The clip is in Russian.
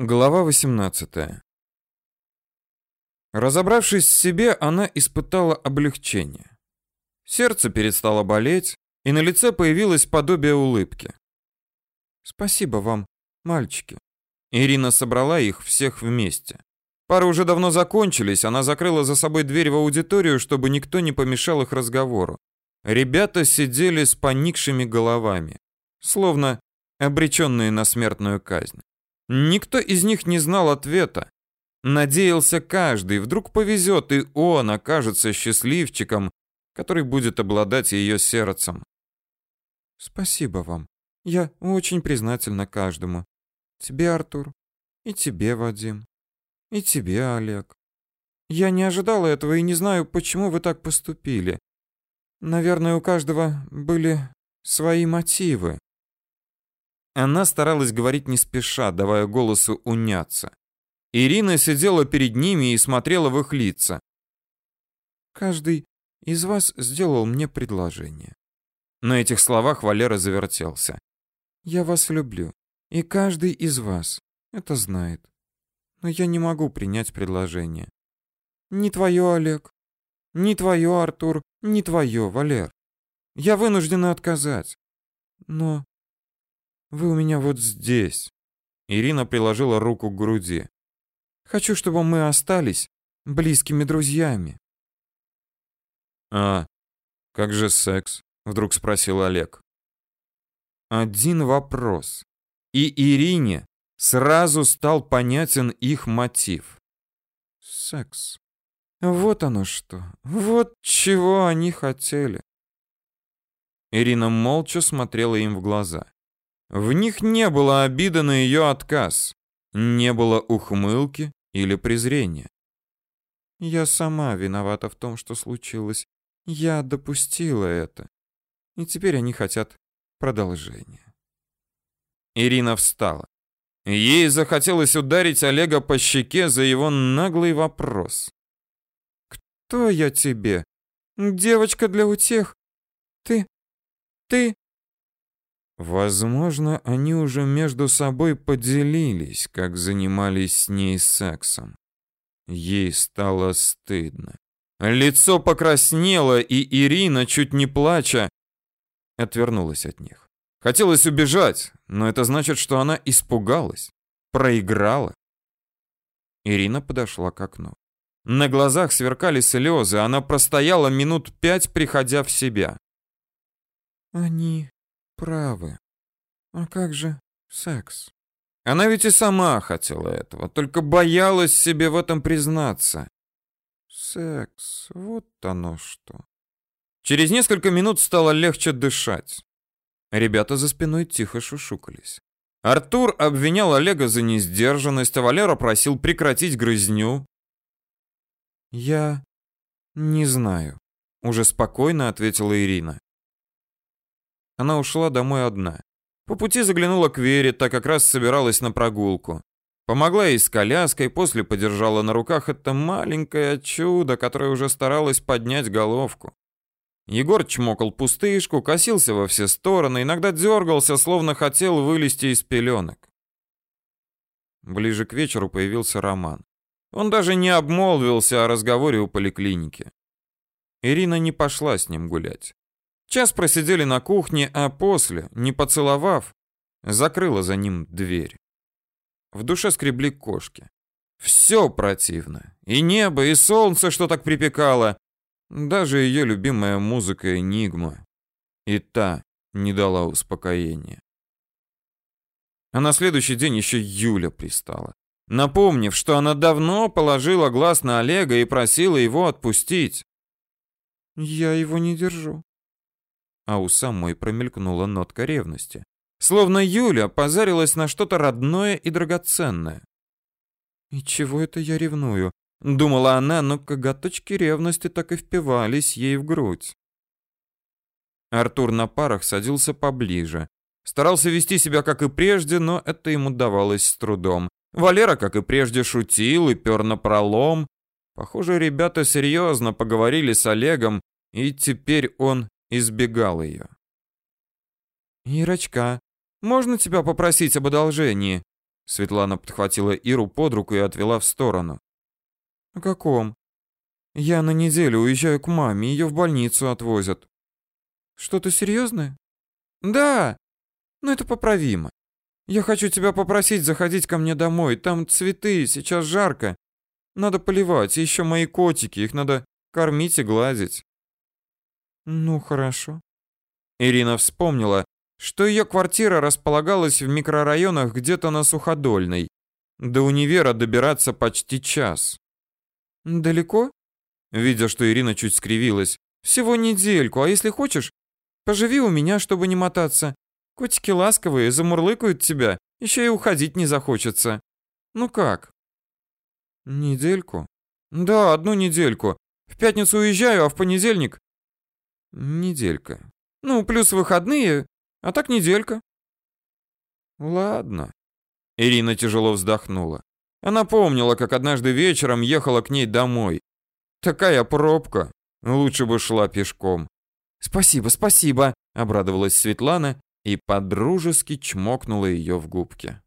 Глава 18. Разобравшись в себе, она испытала облегчение. Сердце перестало болеть, и на лице появилось подобие улыбки. Спасибо вам, мальчики. Ирина собрала их всех вместе. Пары уже давно закончились, она закрыла за собой дверь в аудиторию, чтобы никто не помешал их разговору. Ребята сидели с поникшими головами, словно обреченные на смертную казнь. Никто из них не знал ответа. Надеялся каждый, вдруг повезет, и он окажется счастливчиком, который будет обладать ее сердцем. Спасибо вам. Я очень признательна каждому. Тебе, Артур, и тебе, Вадим, и тебе, Олег. Я не ожидала этого и не знаю, почему вы так поступили. Наверное, у каждого были свои мотивы. Она старалась говорить не спеша, давая голосу уняться. Ирина сидела перед ними и смотрела в их лица. Каждый из вас сделал мне предложение. На этих словах Валера завертелся. Я вас люблю, и каждый из вас это знает. Но я не могу принять предложение. Не твое, Олег, не твое, Артур, не твое, Валер. Я вынуждена отказать. Но вы у меня вот здесь. Ирина приложила руку к груди. Хочу, чтобы мы остались близкими друзьями. А как же секс? Вдруг спросил Олег. Один вопрос. И Ирине сразу стал понятен их мотив. Секс. Вот оно что. Вот чего они хотели. Ирина молча смотрела им в глаза. В них не было обиды на ее отказ, не было ухмылки или презрения. Я сама виновата в том, что случилось. Я допустила это. И теперь они хотят продолжения. Ирина встала. Ей захотелось ударить Олега по щеке за его наглый вопрос. «Кто я тебе? Девочка для утех? Ты... ты...» Возможно, они уже между собой поделились, как занимались с ней сексом. Ей стало стыдно. Лицо покраснело, и Ирина, чуть не плача, отвернулась от них. Хотелось убежать, но это значит, что она испугалась, проиграла. Ирина подошла к окну. На глазах сверкали слезы, она простояла минут пять, приходя в себя. «Они правы. А как же секс? Она ведь и сама хотела этого, только боялась себе в этом признаться. Секс, вот оно что. Через несколько минут стало легче дышать. Ребята за спиной тихо шушукались. Артур обвинял Олега за несдержанность, а Валера просил прекратить грызню. «Я не знаю», — уже спокойно ответила Ирина. Она ушла домой одна. По пути заглянула к Вере, так как раз собиралась на прогулку. Помогла ей с коляской, после подержала на руках это маленькое чудо, которое уже старалось поднять головку. Егор чмокал пустышку, косился во все стороны, иногда дергался, словно хотел вылезти из пеленок. Ближе к вечеру появился Роман. Он даже не обмолвился о разговоре у поликлиники. Ирина не пошла с ним гулять. Час просидели на кухне, а после, не поцеловав, закрыла за ним дверь. В душе скребли кошки. Все противно. И небо, и солнце, что так припекало. Даже ее любимая музыка «Энигма». И та не дала успокоения. А на следующий день еще Юля пристала. Напомнив, что она давно положила глаз на Олега и просила его отпустить. «Я его не держу», а у самой промелькнула нотка ревности. Словно Юля позарилась на что-то родное и драгоценное. «И чего это я ревную?» — думала она, но коготочки ревности так и впивались ей в грудь. Артур на парах садился поближе. Старался вести себя как и прежде, но это ему давалось с трудом. Валера, как и прежде, шутил и пер на пролом. Похоже, ребята серьезно поговорили с Олегом, и теперь он избегал ее. «Ирочка, можно тебя попросить об одолжении?» Светлана подхватила Иру под руку и отвела в сторону. О каком? Я на неделю уезжаю к маме, ее в больницу отвозят. Что-то серьезное? Да. Но это поправимо. Я хочу тебя попросить заходить ко мне домой. Там цветы, сейчас жарко. Надо поливать, и еще мои котики, их надо кормить и гладить. Ну, хорошо. Ирина вспомнила, что ее квартира располагалась в микрорайонах где-то на Суходольной. До универа добираться почти час. Далеко? Видя, что Ирина чуть скривилась. Всего недельку, а если хочешь, поживи у меня, чтобы не мотаться. Котики ласковые, замурлыкают тебя, еще и уходить не захочется. Ну как? Недельку? Да, одну недельку. В пятницу уезжаю, а в понедельник неделька. Ну, плюс выходные, а так неделька. Ладно. Ирина тяжело вздохнула. Она помнила, как однажды вечером ехала к ней домой. Такая пробка. Лучше бы шла пешком. Спасибо, спасибо, обрадовалась Светлана и подружески чмокнула ее в губки.